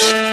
Shh.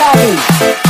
Bobby.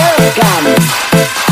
Welcome.